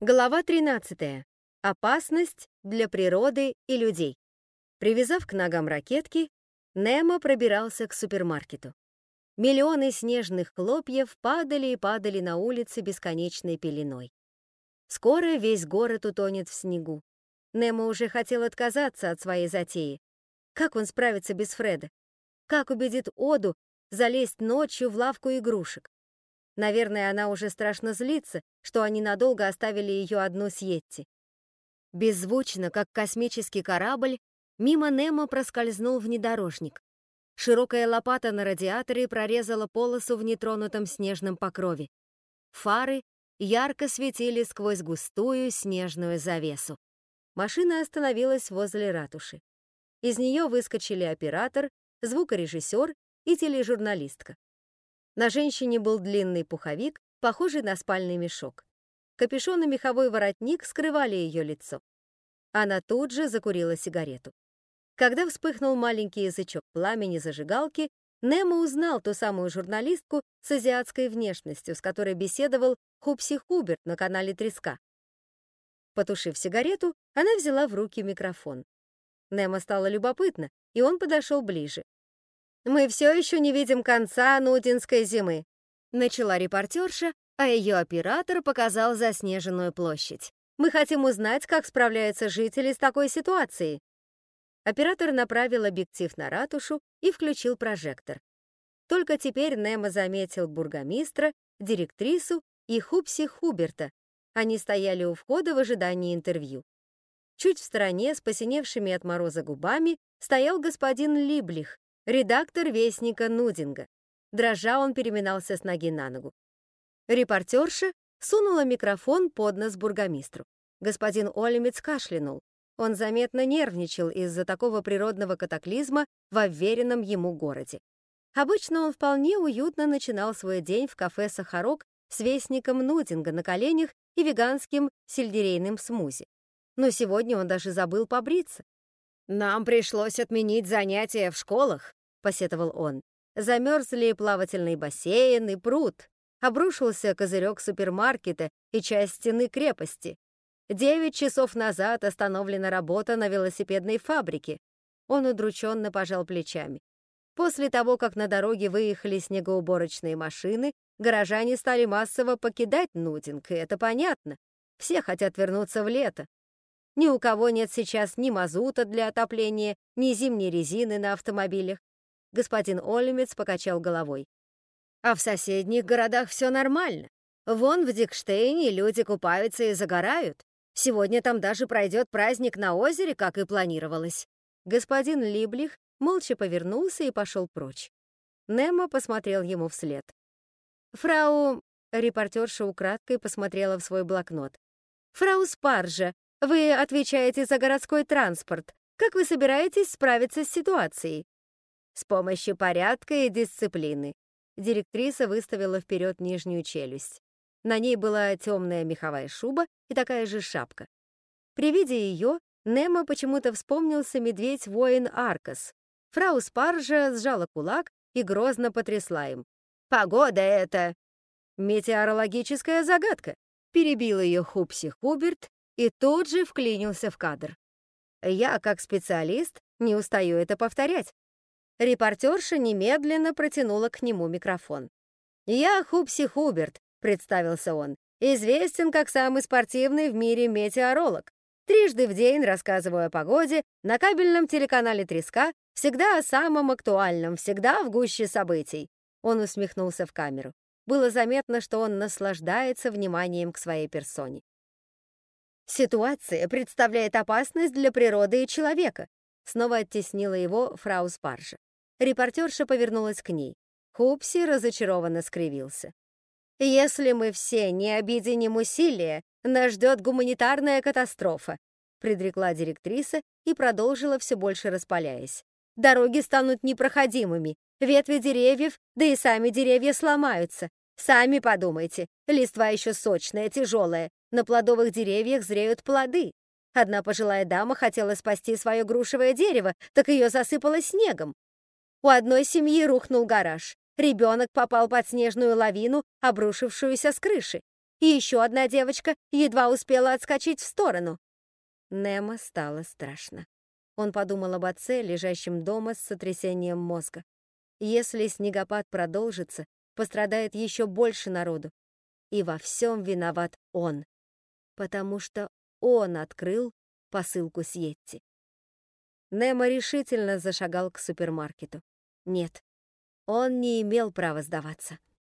Глава 13. Опасность для природы и людей. Привязав к ногам ракетки, Немо пробирался к супермаркету. Миллионы снежных хлопьев падали и падали на улице бесконечной пеленой. Скоро весь город утонет в снегу. Немо уже хотел отказаться от своей затеи. Как он справится без Фреда? Как убедит Оду залезть ночью в лавку игрушек? Наверное, она уже страшно злится, что они надолго оставили ее одну с Йетти. Беззвучно, как космический корабль, мимо Немо проскользнул внедорожник. Широкая лопата на радиаторе прорезала полосу в нетронутом снежном покрове. Фары ярко светили сквозь густую снежную завесу. Машина остановилась возле ратуши. Из нее выскочили оператор, звукорежиссер и тележурналистка. На женщине был длинный пуховик, похожий на спальный мешок. Капюшон и меховой воротник скрывали ее лицо. Она тут же закурила сигарету. Когда вспыхнул маленький язычок пламени зажигалки, Немо узнал ту самую журналистку с азиатской внешностью, с которой беседовал Хупси Хуберт на канале Треска. Потушив сигарету, она взяла в руки микрофон. Немо стало любопытно, и он подошел ближе. «Мы все еще не видим конца нудинской зимы», начала репортерша, а ее оператор показал заснеженную площадь. «Мы хотим узнать, как справляются жители с такой ситуацией». Оператор направил объектив на ратушу и включил прожектор. Только теперь Немо заметил бургомистра, директрису и Хупси Хуберта. Они стояли у входа в ожидании интервью. Чуть в стороне, с посиневшими от мороза губами, стоял господин Либлих, редактор Вестника Нудинга. Дрожа он переминался с ноги на ногу. Репортерша сунула микрофон под нос бургомистру. Господин Олемец кашлянул. Он заметно нервничал из-за такого природного катаклизма в уверенном ему городе. Обычно он вполне уютно начинал свой день в кафе «Сахарок» с вестником Нудинга на коленях и веганским сельдерейным смузи. Но сегодня он даже забыл побриться. «Нам пришлось отменить занятия в школах», — посетовал он. Замерзли плавательный бассейн и пруд. Обрушился козырек супермаркета и часть стены крепости. Девять часов назад остановлена работа на велосипедной фабрике. Он удрученно пожал плечами. После того, как на дороге выехали снегоуборочные машины, горожане стали массово покидать Нудинг, и это понятно. Все хотят вернуться в лето. Ни у кого нет сейчас ни мазута для отопления, ни зимней резины на автомобилях. Господин Олемец покачал головой. А в соседних городах все нормально. Вон в Дикштейне люди купаются и загорают. Сегодня там даже пройдет праздник на озере, как и планировалось. Господин Либлих молча повернулся и пошел прочь. Немо посмотрел ему вслед. «Фрау...» — репортерша украдкой посмотрела в свой блокнот. «Фрау Спаржа, вы отвечаете за городской транспорт. Как вы собираетесь справиться с ситуацией?» С помощью порядка и дисциплины. Директриса выставила вперед нижнюю челюсть. На ней была темная меховая шуба и такая же шапка. При виде ее Немо почему-то вспомнился медведь-воин Аркас. Фрау Спаржа сжала кулак и грозно потрясла им. «Погода это!» «Метеорологическая загадка», — перебил ее Хупси Хуберт и тут же вклинился в кадр. «Я, как специалист, не устаю это повторять. Репортерша немедленно протянула к нему микрофон. «Я Хупси Хуберт», — представился он, «известен как самый спортивный в мире метеоролог. Трижды в день рассказываю о погоде на кабельном телеканале «Треска», всегда о самом актуальном, всегда в гуще событий». Он усмехнулся в камеру. Было заметно, что он наслаждается вниманием к своей персоне. «Ситуация представляет опасность для природы и человека», снова оттеснила его фрау Спаржа. Репортерша повернулась к ней. Хупси разочарованно скривился. «Если мы все не объединим усилия, нас ждет гуманитарная катастрофа», предрекла директриса и продолжила все больше распаляясь. «Дороги станут непроходимыми, ветви деревьев, да и сами деревья сломаются. Сами подумайте, листва еще сочная, тяжелая, на плодовых деревьях зреют плоды. Одна пожилая дама хотела спасти свое грушевое дерево, так ее засыпало снегом. У одной семьи рухнул гараж. Ребенок попал под снежную лавину, обрушившуюся с крыши. и еще одна девочка едва успела отскочить в сторону. Немо стало страшно. Он подумал об отце, лежащем дома с сотрясением мозга. Если снегопад продолжится, пострадает еще больше народу. И во всем виноват он, потому что он открыл посылку с Йетти. Немо решительно зашагал к супермаркету. Нет, он не имел права сдаваться.